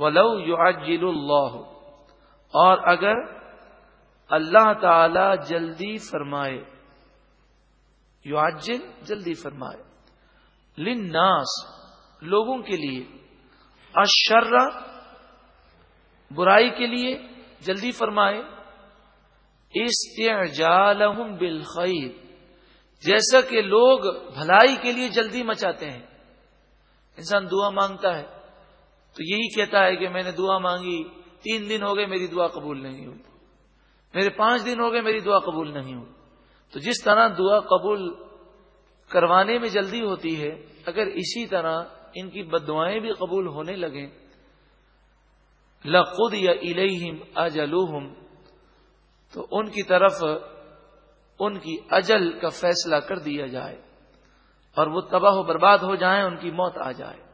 ولو یعجل اللہ۔ اور اگر اللہ تعالی جلدی فرمائے یعجل جلدی فرمائے۔ لناس لوگوں کے لیے۔ اشر برائی کے لیے جلدی فرمائے۔ استعجالہم بالخیر، جیسا کہ لوگ بھلائی کے لیے جلدی مچاتے ہیں۔ انسان دعا مانگتا ہے۔ تو یہی کہتا ہے کہ میں نے دعا مانگی، تین دن ہو گئے میری دعا قبول نہیں ہوئی۔ میرے پانچ دن ہو گئے میری دعا قبول نہیں ہوئی۔ تو جس طرح دعا قبول کروانے میں جلدی ہوتی ہے، اگر اسی طرح ان کی بد دعائیں بھی قبول ہونے لگیں لقد یا الہم اجلوہم تو ان کی طرف ان کی اجل کا فیصلہ کر دیا جائے اور وہ تباہ و برباد ہو جائیں، ان کی موت آ جائے۔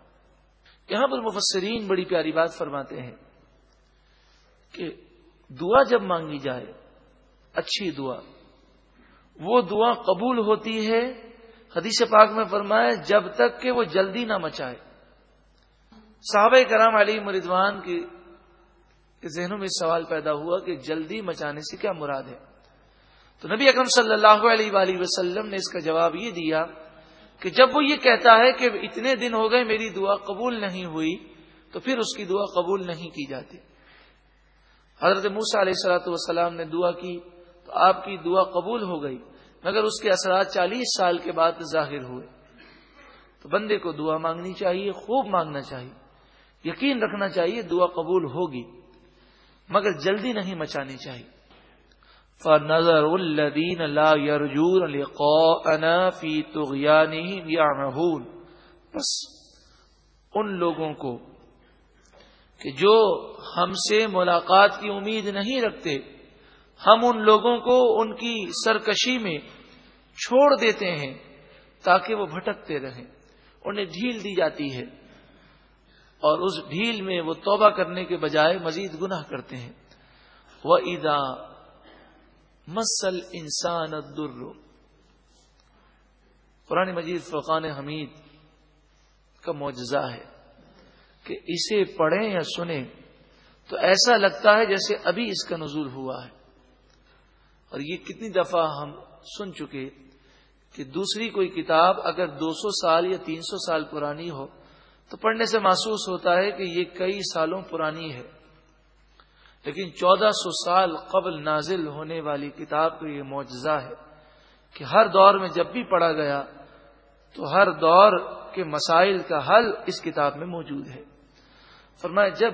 یہاں پر مفسرین بڑی پیاری بات فرماتے ہیں کہ دعا جب مانگی جائے، اچھی دعا، وہ دعا قبول ہوتی ہے، حدیث پاک میں فرمایا جب تک کہ وہ جلدی نہ مچائے۔ صحابہ کرام علی مردوان کی ذہنوں میں سوال پیدا ہوا کہ جلدی مچانے سے کیا مراد ہے۔ تو نبی اکرم صلی اللہ علیہ وآلہ وسلم نے اس کا جواب یہ دیا کہ جب وہ یہ کہتا ہے کہ اتنے دن ہو گئے میری دعا قبول نہیں ہوئی، تو پھر اس کی دعا قبول نہیں کی جاتی۔ حضرت موسا علیہ السلاۃ والسلام نے دعا کی، تو آپ کی دعا قبول ہو گئی، مگر اس کے اثرات چالیس سال کے بعد ظاہر ہوئے۔ تو بندے کو دعا مانگنی چاہیے، خوب مانگنا چاہیے، یقین رکھنا چاہیے دعا قبول ہوگی، مگر جلدی نہیں مچانی چاہیے۔ فنظر الذين لا يرجون لقاءنا في طغيانهم يعمهون بس ان لوگوں کو کہ جو ہم سے ملاقات کی امید نہیں رکھتے، ہم ان لوگوں کو ان کی سرکشی میں چھوڑ دیتے ہیں تاکہ وہ بھٹکتے رہیں، انہیں ڈھیل دی جاتی ہے۔ اور اس ڈھیل میں وہ توبہ کرنے کے بجائے مزید گناہ کرتے ہیں۔ وہ ادا مسل انسان در قرآن مجید فقان حمید کا معجزہ ہے کہ اسے پڑھیں یا سنیں تو ایسا لگتا ہے جیسے ابھی اس کا نزول ہوا ہے۔ اور یہ کتنی دفعہ ہم سن چکے کہ دوسری کوئی کتاب اگر دو سو سال یا تین سو سال پرانی ہو تو پڑھنے سے محسوس ہوتا ہے کہ یہ کئی سالوں پرانی ہے۔ لیکن چودہ سو سال قبل نازل ہونے والی کتاب کا یہ معجزہ ہے کہ ہر دور میں جب بھی پڑھا گیا تو ہر دور کے مسائل کا حل اس کتاب میں موجود ہے۔ فرمایا، جب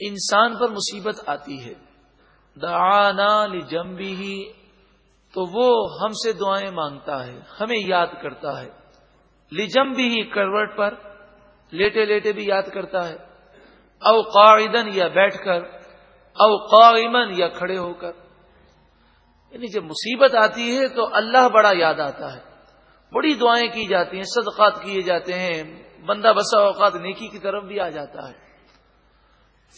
انسان پر مصیبت آتی ہے، دعانا لجنبی ہی تو وہ ہم سے دعائیں مانگتا ہے، ہمیں یاد کرتا ہے۔ لجم بھی ہی کروٹ پر لیٹے لیٹے بھی یاد کرتا ہے۔ او قاعدن یا بیٹھ کر او قائمن یا کھڑے ہو کر۔ یعنی جب مصیبت آتی ہے تو اللہ بڑا یاد آتا ہے۔ بڑی دعائیں کی جاتی ہیں، صدقات کیے جاتے ہیں۔ بندہ بسا اوقات نیکی کی طرف بھی آ جاتا ہے۔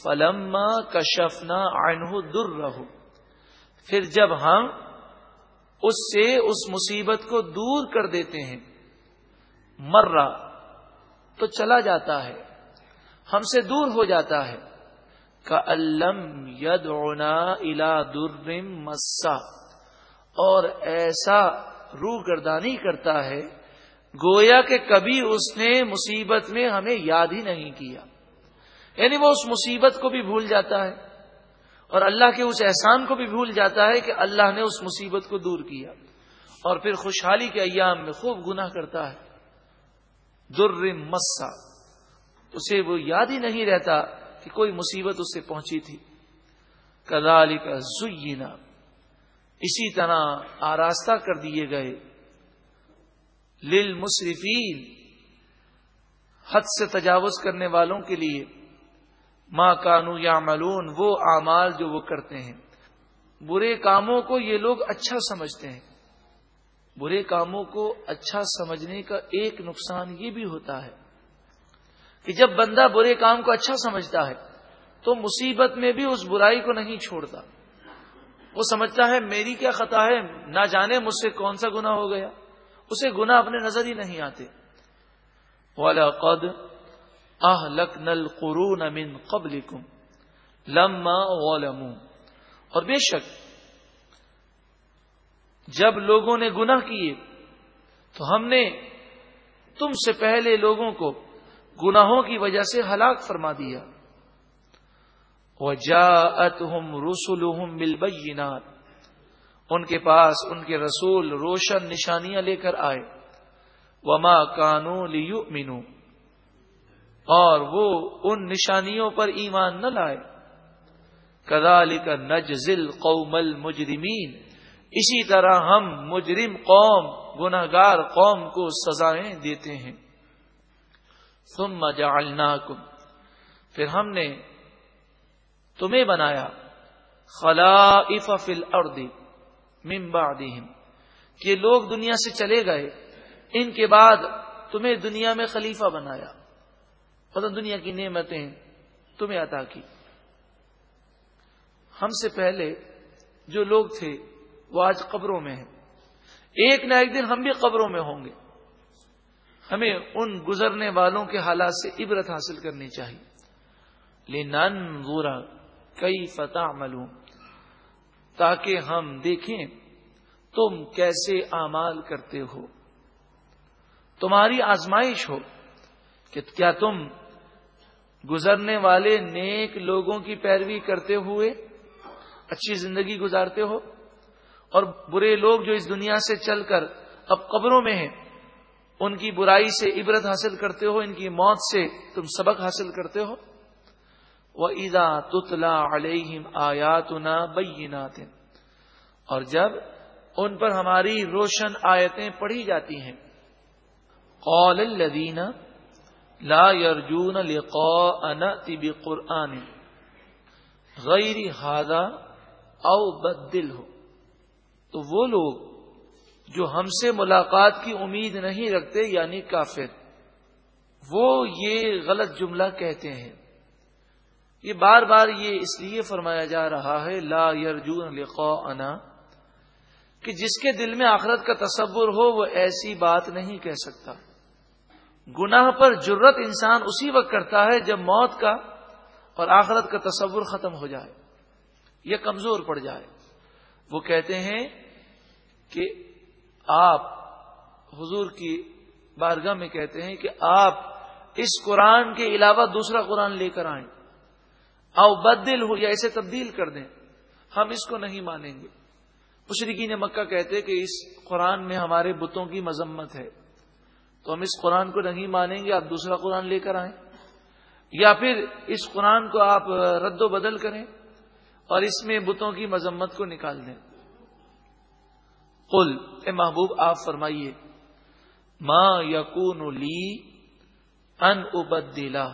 فلم کشفنا آئنہ در رہو پھر جب ہم اس سے اس مصیبت کو دور کر دیتے ہیں، مرہ تو چلا جاتا ہے، ہم سے دور ہو جاتا ہے۔ کا الم ید اونا الا درم مسا اور ایسا روح گردانی کرتا ہے، گویا کہ کبھی اس نے مصیبت میں ہمیں یاد ہی نہیں کیا۔ یعنی وہ اس مصیبت کو بھی بھول جاتا ہے، اور اللہ کے اس احسان کو بھی بھول جاتا ہے کہ اللہ نے اس مصیبت کو دور کیا۔ اور پھر خوشحالی کے ایام میں خوب گناہ کرتا ہے۔ در مسا اسے وہ یاد ہی نہیں رہتا کہ کوئی مصیبت اس سے پہنچی تھی۔ کدالی کا زینا۔ اسی طرح آراستہ کر دیے گئے۔ لل مصرفین حد سے تجاوز کرنے والوں کے لیے۔ ماں کانو یا ملون وہ اعمال جو وہ کرتے ہیں۔ برے کاموں کو یہ لوگ اچھا سمجھتے ہیں۔ برے کاموں کو اچھا سمجھنے کا ایک نقصان یہ بھی ہوتا ہے۔ کہ جب بندہ برے کام کو اچھا سمجھتا ہے تو مصیبت میں بھی اس برائی کو نہیں چھوڑتا۔ وہ سمجھتا ہے میری کیا خطا ہے، نہ جانے مجھ سے کون سا گنا ہو گیا۔ اسے گنا اپنے نظر ہی نہیں آتے۔ والا قد آہ لک نل قرون امن قبل لما اور بے شک، جب لوگوں نے گناہ کیے، تو ہم نے تم سے پہلے لوگوں کو گناہوں کی وجہ سے ہلاک فرما دیا۔ وجاءتهم رسلهم بالبينات ان کے پاس ان کے رسول روشن نشانیاں لے کر آئے۔ وما کانو لیؤمنو اور وہ ان نشانیوں پر ایمان نہ لائے۔ کذالک نجزل قوم المجرمین۔ اسی طرح ہم مجرم قوم، گناہگار قوم کو سزائیں دیتے ہیں۔ ثم جعلناکم۔ پھر ہم نے تمہیں بنایا خلائف فی الارض من بعدہم۔ کہ لوگ دنیا سے چلے گئے، ان کے بعد تمہیں دنیا میں خلیفہ بنایا۔ مطلب دنیا کی نعمتیں تمہیں عطا کی۔ ہم سے پہلے جو لوگ تھے وہ آج قبروں میں ہیں۔ ایک نہ ایک دن ہم بھی قبروں میں ہوں گے۔ ہمیں ان گزرنے والوں کے حالات سے عبرت حاصل کرنی چاہیے۔ لیکن گورا کئی فتح ملوں تاکہ ہم دیکھیں تم کیسے اعمال کرتے ہو۔ تمہاری آزمائش ہو کہ کیا تم گزرنے والے نیک لوگوں کی پیروی کرتے ہوئے اچھی زندگی گزارتے ہو؟ اور برے لوگ جو اس دنیا سے چل کر اب قبروں میں ہیں ان کی برائی سے عبرت حاصل کرتے ہو، ان کی موت سے تم سبق حاصل کرتے ہو۔ وہ عیدا تتلا علیہم آیات بینات اور جب ان پر ہماری روشن آیتیں پڑھی جاتی ہیں۔ قول الذین لا یرجون لقاءنا بقرآن۔ غیر ہادا او بدل ہو تو وہ لوگ جو ہم سے ملاقات کی امید نہیں رکھتے یعنی کافر۔ وہ یہ غلط جملہ کہتے ہیں۔ یہ بار بار یہ اس لیے فرمایا جا رہا ہے، لا یرجون لقاءنا، کہ جس کے دل میں آخرت کا تصور ہو، وہ ایسی بات نہیں کہہ سکتا۔ گناہ پر جرت انسان اسی وقت کرتا ہے جب موت کا اور آخرت کا تصور ختم ہو جائے، یا کمزور پڑ جائے۔ وہ کہتے ہیں کہ آپ حضور کی بارگاہ میں کہتے ہیں کہ آپ اس قرآن کے علاوہ دوسرا قرآن لے کر آئیں او بدل ہو یا اسے تبدیل کر دیں، ہم اس کو نہیں مانیں گے۔ مشرقین مکہ کہتے کہ اس قرآن میں ہمارے بتوں کی مذمت ہے۔ تو ہم اس قرآن کو نہیں مانیں گے، آپ دوسرا قرآن لے کر آئیں۔ یا پھر اس قرآن کو آپ رد و بدل کریں اور اس میں بتوں کی مذمت کو نکال دیں۔ قل، اے محبوب، آپ فرمائیے ماں یقون لی ان ابدیلا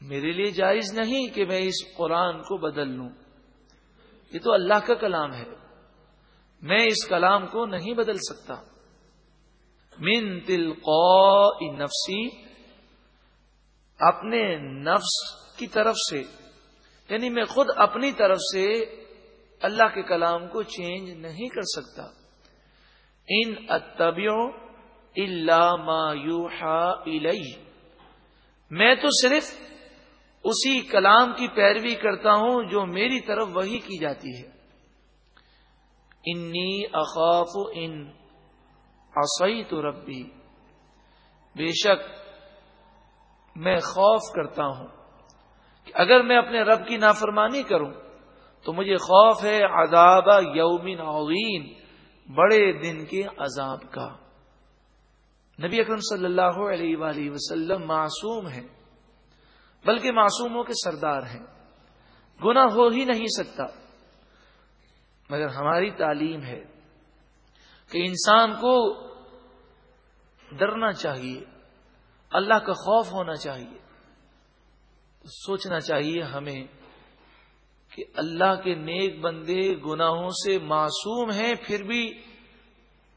میرے لیے جائز نہیں کہ میں اس قرآن کو بدل لوں۔ یہ تو اللہ کا کلام ہے۔ میں اس کلام کو نہیں بدل سکتا۔ من تل نفسی، اپنے نفس کی طرف سے یعنی میں خود اپنی طرف سے اللہ کے کلام کو چینج نہیں کر سکتا۔ ان اتبیوں اللہ ما الی میں تو صرف اسی کلام کی پیروی کرتا ہوں جو میری طرف وہی کی جاتی ہے۔ انی اخاف ان اصعی تو ربی۔ بے شک میں خوف کرتا ہوں کہ اگر میں اپنے رب کی نافرمانی کروں تو مجھے خوف ہے عذاب یومن عظیم، بڑے دن کے عذاب کا۔ نبی اکرم صلی اللہ علیہ وآلہ وسلم معصوم ہے بلکہ معصوموں کے سردار ہیں۔ گنا ہو ہی نہیں سکتا۔ مگر ہماری تعلیم ہے کہ انسان کو ڈرنا چاہیے، اللہ کا خوف ہونا چاہیے، سوچنا چاہیے ہمیں۔ کہ اللہ کے نیک بندے گناہوں سے معصوم ہیں، پھر بھی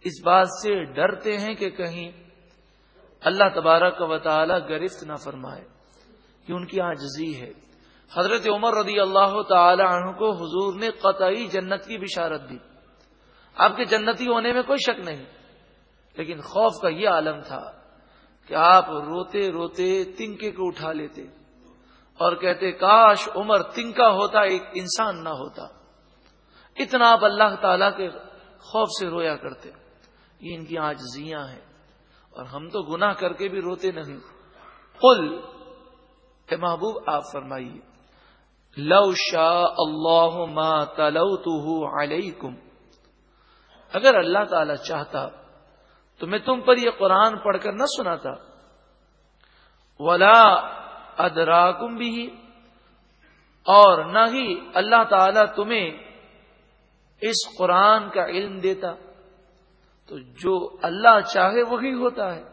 اس بات سے ڈرتے ہیں کہ کہیں اللہ تبارک و تعالی گرفت نہ فرمائے کہ ان کی آجزی ہے۔ حضرت عمر رضی اللہ تعالی عنہ کو حضور نے قطعی جنت کی بشارت دی۔ آپ کے جنتی ہونے میں کوئی شک نہیں، لیکن خوف کا یہ عالم تھا کہ آپ روتے روتے تنکے کو اٹھا لیتے۔ اور کہتے کاش عمر تنکا ہوتا، ایک انسان نہ ہوتا۔ اتنا آپ اللہ تعالی کے خوف سے رویا کرتے۔ یہ ان کی آج زیاں ہیں۔ اور ہم تو گناہ کر کے بھی روتے نہیں۔ قل، اے محبوب، آپ فرمائیے، لو شاہ اللہ ما تلوتہ علیکم۔ اگر اللہ تعالی چاہتا، تو میں تم پر یہ قرآن پڑھ کر نہ سناتا۔ ولا ادراکم بھی، اور نہ ہی اللہ تعالی تمہیں اس قرآن کا علم دیتا۔ تو جو اللہ چاہے وہی ہوتا ہے۔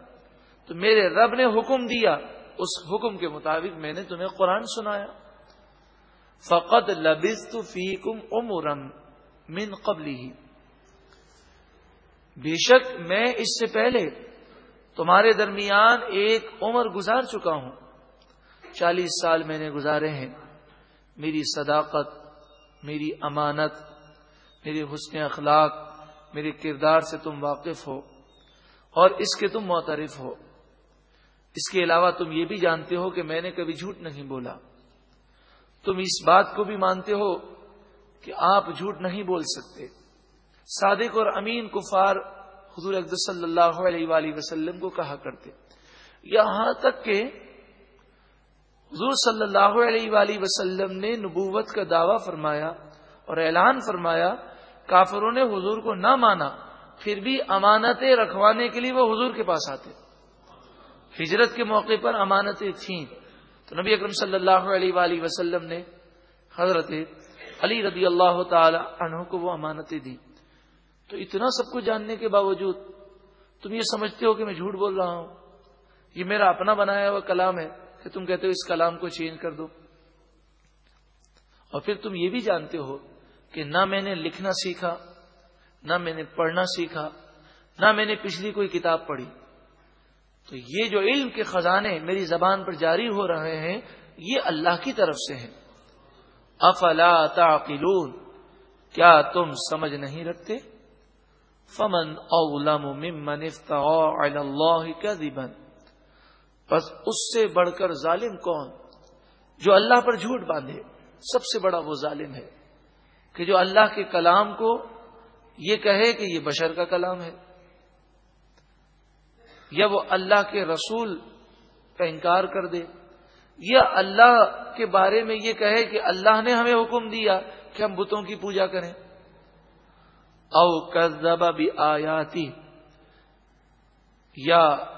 تو میرے رب نے حکم دیا، اس حکم کے مطابق میں نے تمہیں قرآن سنایا۔ فقط لبست فیکم عمرم من قبلی ہی بے شک میں اس سے پہلے تمہارے درمیان ایک عمر گزار چکا ہوں۔ چالیس سال میں نے گزارے ہیں۔ میری صداقت، میری امانت میری حسن اخلاق، میرے کردار سے تم واقف ہو اور اس کے تم معترف ہو۔ اس کے علاوہ تم یہ بھی جانتے ہو کہ میں نے کبھی جھوٹ نہیں بولا۔ تم اس بات کو بھی مانتے ہو کہ آپ جھوٹ نہیں بول سکتے۔ صادق اور امین کفار حضور اقدر صلی اللہ علیہ وآلہ وسلم کو کہا کرتے۔ یہاں تک کہ حضور صلی اللہ علیہ وآلہ وسلم نے نبوت کا دعویٰ فرمایا اور اعلان فرمایا، کافروں نے حضور کو نہ مانا، پھر بھی امانتیں رکھوانے کے لیے وہ حضور کے پاس آتے۔ ہجرت کے موقع پر امانتیں تھیں۔ تو نبی اکرم صلی اللہ علیہ وآلہ وسلم نے حضرت علی رضی اللہ تعالی عنہ کو وہ امانتیں دی تو اتنا سب کچھ جاننے کے باوجود، تم یہ سمجھتے ہو کہ میں جھوٹ بول رہا ہوں۔ یہ میرا اپنا بنایا ہوا کلام ہے۔ کہ تم کہتے ہو اس کلام کو چینج کر دو۔ اور پھر تم یہ بھی جانتے ہو کہ نہ میں نے لکھنا سیکھا، نہ میں نے پڑھنا سیکھا، نہ میں نے پچھلی کوئی کتاب پڑھی۔ تو یہ جو علم کے خزانے میری زبان پر جاری ہو رہے ہیں، یہ اللہ کی طرف سے ہیں۔ افلا تعقلون؟ کیا تم سمجھ نہیں رکھتے؟ فمن اولم ممن علی اللہ کذبا۔ بس اس سے بڑھ کر ظالم کون؟ جو اللہ پر جھوٹ باندھے، سب سے بڑا وہ ظالم ہے۔ کہ جو اللہ کے کلام کو یہ کہے کہ یہ بشر کا کلام ہے۔ یا وہ اللہ کے رسول کا انکار کر دے۔ یا اللہ کے بارے میں یہ کہے کہ اللہ نے ہمیں حکم دیا کہ ہم بتوں کی پوجا کریں۔ او کذبا بھی آیاتی یا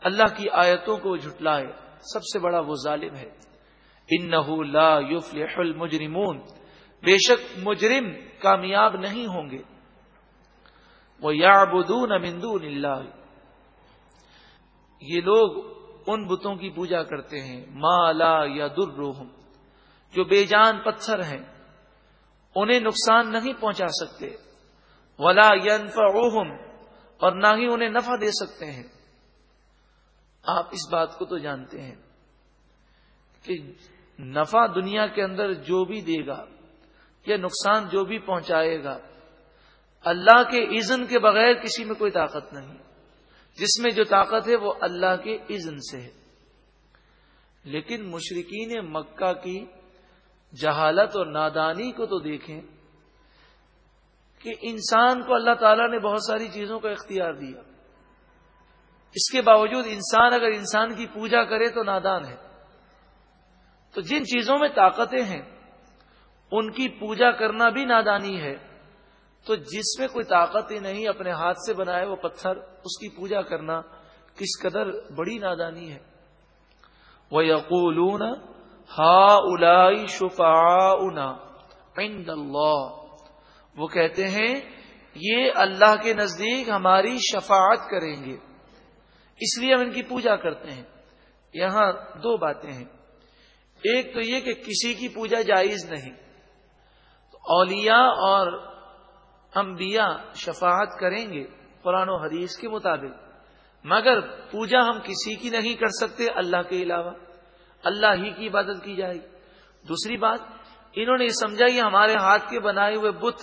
اللہ کی آیتوں کو جھٹلائے۔ سب سے بڑا وہ ظالم ہے۔ ان لا یفلح المجرمون۔ بے شک مجرم کامیاب نہیں ہوں گے۔ وہ یا بدون امندون اللہ۔ یہ لوگ ان بتوں کی پوجا کرتے ہیں۔ مالا یا در جو بے جان پتھر ہیں۔ انہیں نقصان نہیں پہنچا سکتے۔ ولا ینفعوہم۔ اور نہ ہی انہیں نفع دے سکتے ہیں۔ آپ اس بات کو تو جانتے ہیں کہ نفع دنیا کے اندر جو بھی دے گا یا نقصان جو بھی پہنچائے گا، اللہ کے اذن کے بغیر کسی میں کوئی طاقت نہیں۔ جس میں جو طاقت ہے وہ اللہ کے اذن سے ہے۔ لیکن مشرقین مکہ کی جہالت اور نادانی کو تو دیکھیں کہ انسان کو اللہ تعالیٰ نے بہت ساری چیزوں کا اختیار دیا۔ اس کے باوجود انسان اگر انسان کی پوجا کرے تو نادان ہے۔ تو جن چیزوں میں طاقتیں ہیں، ان کی پوجا کرنا بھی نادانی ہے۔ تو جس میں کوئی طاقت ہی نہیں اپنے ہاتھ سے بنائے وہ پتھر، اس کی پوجا کرنا کس قدر بڑی نادانی ہے۔ وہ یقول ہا الائی شفا اللہ وہ کہتے ہیں، یہ اللہ کے نزدیک ہماری شفاعت کریں گے۔ اس لیے ہم ان کی پوجا کرتے ہیں۔ یہاں دو باتیں ہیں۔ ایک تو یہ کہ کسی کی پوجا جائز نہیں۔ اولیاء اور انبیاء شفاعت کریں گے قرآن و حدیث کے مطابق۔ مگر پوجا ہم کسی کی نہیں کر سکتے، اللہ کے علاوہ۔ اللہ ہی کی عبادت کی جائے۔ گی دوسری بات، انہوں نے یہ سمجھا کہ ہمارے ہاتھ کے بنائے ہوئے بت،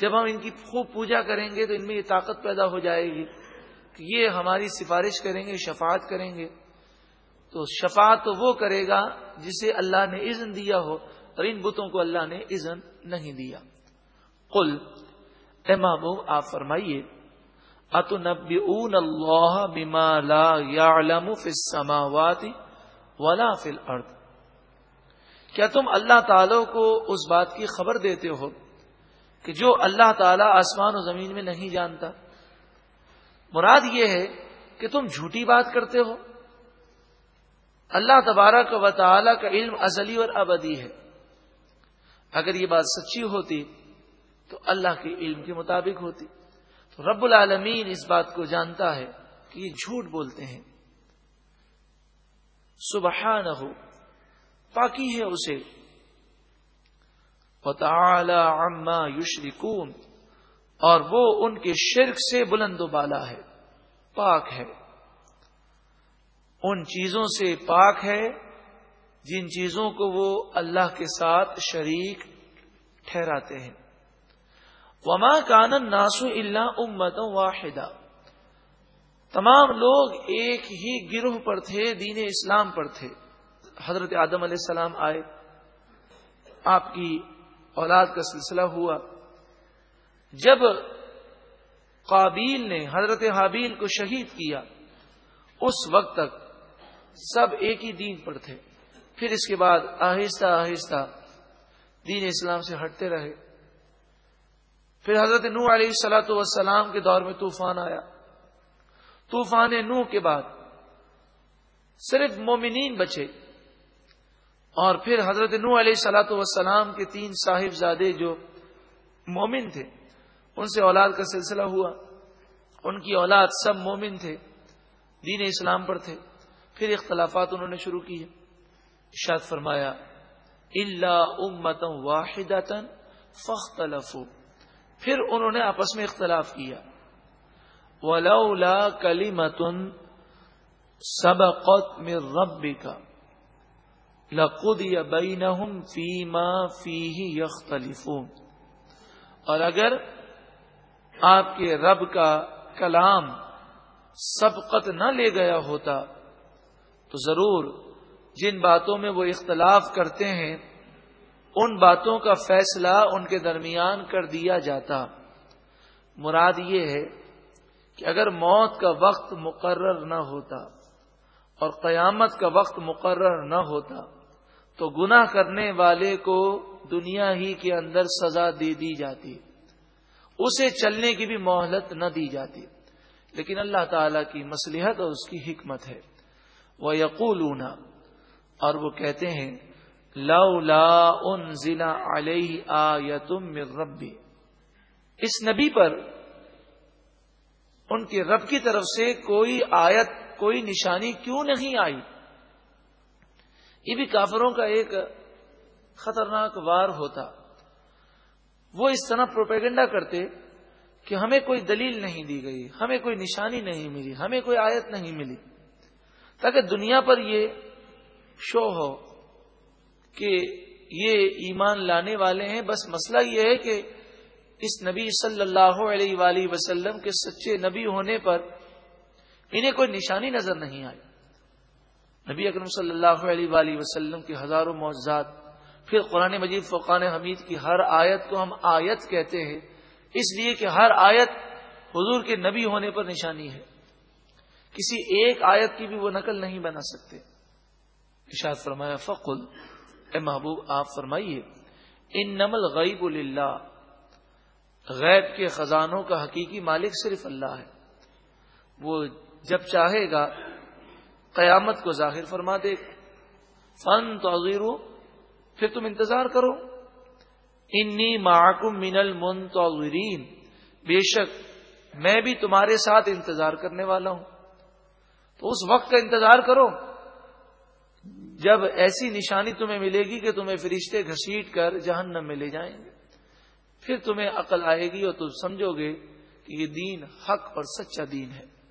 جب ہم ان کی خوب پوجا کریں گے تو ان میں یہ طاقت پیدا ہو جائے گی۔ کہ یہ ہماری سفارش کریں گے، شفاعت کریں گے۔ تو شفاعت تو وہ کرے گا جسے اللہ نے اذن دیا ہو، اور ان بتوں کو اللہ نے اذن نہیں دیا۔ قل، اے محبوب، آپ فرمائیے، اتنبئون اللہ بما لا يعلم في السماوات ولا في الارض کیا تم اللہ تعالی کو اس بات کی خبر دیتے ہو کہ جو اللہ تعالی آسمان و زمین میں نہیں جانتا؟ مراد یہ ہے کہ تم جھوٹی بات کرتے ہو۔ اللہ تبارہ کا و تعالی کا علم ازلی اور ابدی ہے۔ اگر یہ بات سچی ہوتی تو اللہ کے علم کے مطابق ہوتی۔ تو رب العالمین اس بات کو جانتا ہے کہ یہ جھوٹ بولتے ہیں۔ سبحان ہو پاکی ہے اسے۔ عما یشرکون۔ اور وہ ان کے شرک سے بلند و بالا ہے، پاک ہے۔ ان چیزوں سے پاک ہے جن چیزوں کو وہ اللہ کے ساتھ شریک ٹھہراتے ہیں۔ وما کان ناسو اللہ امت واحدہ تمام لوگ ایک ہی گروہ پر تھے، دین اسلام پر تھے۔ حضرت آدم علیہ السلام آئے، آپ کی اولاد کا سلسلہ ہوا۔ جب قابیل نے حضرت حابیل کو شہید کیا، اس وقت تک سب ایک ہی دین پر تھے۔ پھر اس کے بعد آہستہ آہستہ دین اسلام سے ہٹتے رہے۔ پھر حضرت نو علیہ سلاۃ والسلام کے دور میں طوفان آیا۔ طوفان نو کے بعد صرف مومنین بچے۔ اور پھر حضرت نو علیہ سلاۃ والسلام کے تین صاحب زادے جو مومن تھے۔ ان سے اولاد کا سلسلہ ہوا۔ ان کی اولاد سب مومن تھے، دین اسلام پر تھے۔ پھر اختلافات انہوں نے شروع کیے شاد فرمایا اللہ امتم واحد فخت پھر انہوں نے آپس میں اختلاف کیا۔ ولولا کلی متن سب قط میں رب کا لقد یا بین فیما فی یختلف اور اگر آپ کے رب کا کلام سبقت نہ لے گیا ہوتا، تو ضرور جن باتوں میں وہ اختلاف کرتے ہیں، ان باتوں کا فیصلہ ان کے درمیان کر دیا جاتا۔ مراد یہ ہے کہ اگر موت کا وقت مقرر نہ ہوتا اور قیامت کا وقت مقرر نہ ہوتا، تو گناہ کرنے والے کو دنیا ہی کے اندر سزا دے دی جاتی۔ اسے چلنے کی بھی مہلت نہ دی جاتی۔ لیکن اللہ تعالی کی مصلحت اور اس کی حکمت ہے۔ وہ یقول اور وہ کہتے ہیں لو لا ان ضلع علیہ آ ربی اس نبی پر، ان کے رب کی طرف سے کوئی آیت، کوئی نشانی کیوں نہیں آئی؟ یہ بھی کافروں کا ایک خطرناک وار ہوتا۔ وہ اس طرح پروپیگنڈا کرتے کہ ہمیں کوئی دلیل نہیں دی گئی، ہمیں کوئی نشانی نہیں ملی، ہمیں کوئی آیت نہیں ملی۔ تاکہ دنیا پر یہ شو ہو کہ یہ ایمان لانے والے ہیں، بس مسئلہ یہ ہے کہ اس نبی صلی اللہ علیہ وآلہ وسلم کے سچے نبی ہونے پر انہیں کوئی نشانی نظر نہیں آئی۔ نبی اکرم صلی اللہ علیہ وآلہ وسلم کے ہزاروں معجزات پھر قرآن مجید فقان حمید کی ہر آیت کو ہم آیت کہتے ہیں۔ اس لیے کہ ہر آیت حضور کے نبی ہونے پر نشانی ہے۔ کسی ایک آیت کی بھی وہ نقل نہیں بنا سکتے۔ اشاد فرمایا، فقل، اے محبوب، آپ فرمائیے ان نمل غیب اللہ غیب کے خزانوں کا حقیقی مالک صرف اللہ ہے۔ وہ جب چاہے گا، قیامت کو ظاہر فرما دے۔ فن تو پھر تم انتظار کرو۔ انی معکم من المنتظرین۔ بے شک میں بھی تمہارے ساتھ انتظار کرنے والا ہوں۔ تو اس وقت کا انتظار کرو۔ جب ایسی نشانی تمہیں ملے گی کہ تمہیں فرشتے گھسیٹ کر جہنم میں لے جائیں گے، پھر تمہیں عقل آئے گی اور تم سمجھو گے کہ یہ دین حق اور سچا دین ہے۔